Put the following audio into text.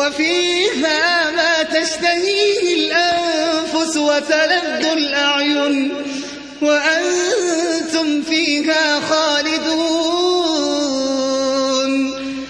وفيها ما تشتهيه الأنفس وتلذ الأعين.